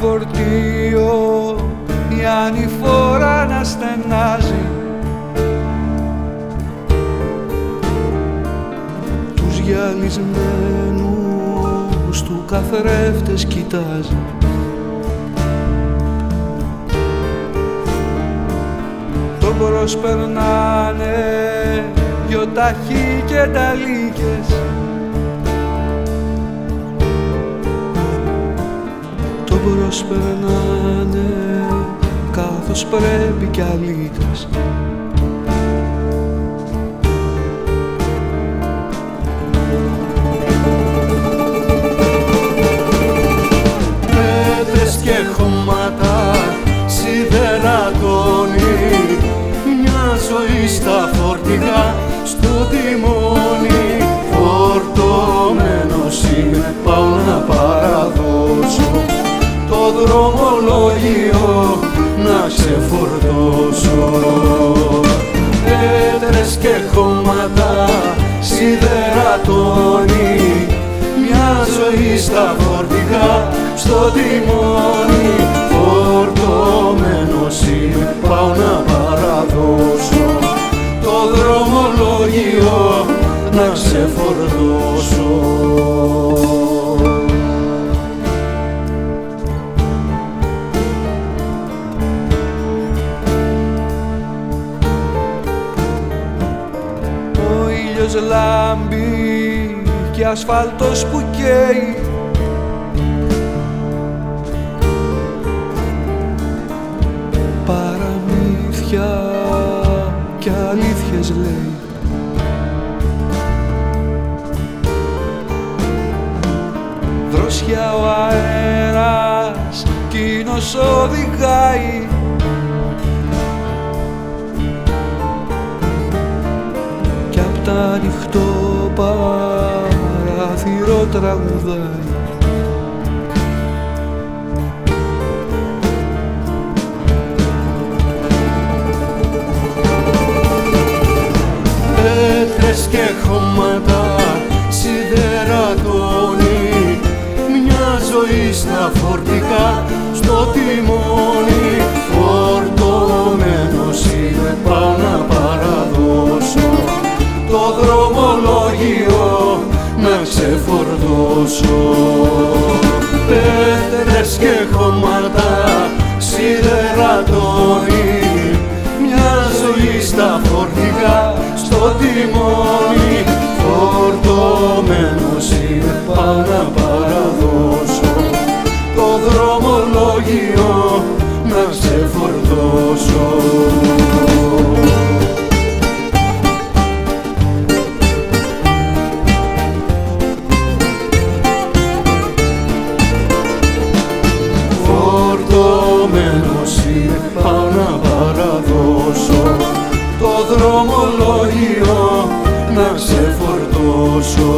φορτίο η ανηφόρα να στενάζει. Τους γυαλισμένους του καθρέφτες κοιτάζει. Τον προσπερνάνε δυο ταχύ και ταλίκες τον προσπερνάνε καθώς πρέπει κι αλήτες Πέτρες και χώματα σιδερατώνει μια ζωή στα φορτηγά στο τιμόνι δρομολόγιο να ξεφορτώσω Πέτρες και χώματα σιδερατώνει μια ζωή στα φορτηγά στο τιμόνι φορτωμένος ήλιος λάμπει και ασφάλτος που καίει. Παραμύθια και αλήθειες λέει. Δροσιά ο αέρας κοινός οδηγάει ανοιχτό παράθυρο τραγουδάει. Πέτρες και χώματα σιδερατώνει μια ζωή στα φορτικά ξεφορτώσω Πέτρες και χώματα σιδερατώνει μια ζωή στα φορτηγά στο τιμόνι φορτωμένος είμαι πάω να παραδώσω. Το δρομολόγιο να ξεφορτώσω. Φορτωμένος δρομολόγιο να ξεφορτώσω.